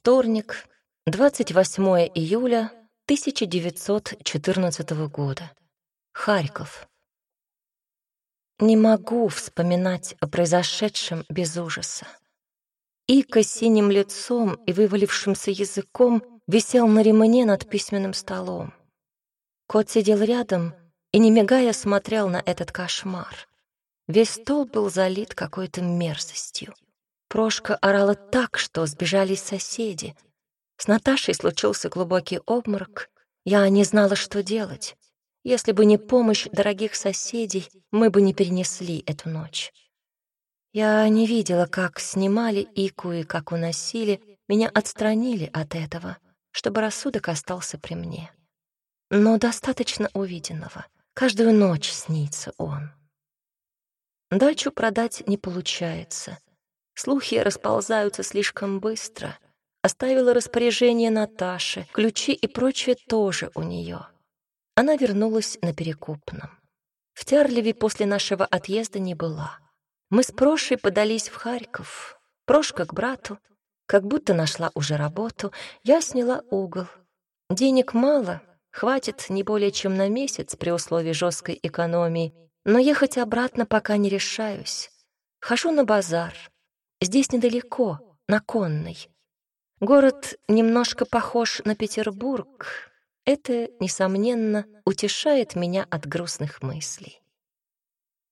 Вторник, 28 июля 1914 года. Харьков. Не могу вспоминать о произошедшем без ужаса. Ика синим лицом и вывалившимся языком висел на ремне над письменным столом. Кот сидел рядом и, не мигая, смотрел на этот кошмар. Весь стол был залит какой-то мерзостью. Прошка орала так, что сбежались соседи. С Наташей случился глубокий обморок. Я не знала, что делать. Если бы не помощь дорогих соседей, мы бы не перенесли эту ночь. Я не видела, как снимали Ику и как уносили. Меня отстранили от этого, чтобы рассудок остался при мне. Но достаточно увиденного. Каждую ночь снится он. Дачу продать не получается. Слухи расползаются слишком быстро. Оставила распоряжение Наташе, ключи и прочее тоже у нее. Она вернулась на Перекупном. В Тярлеве после нашего отъезда не была. Мы с Прошей подались в Харьков. Прошка к брату. Как будто нашла уже работу. Я сняла угол. Денег мало, хватит не более чем на месяц при условии жесткой экономии, но ехать обратно пока не решаюсь. Хожу на базар, Здесь недалеко, на Конной. Город немножко похож на Петербург. Это, несомненно, утешает меня от грустных мыслей.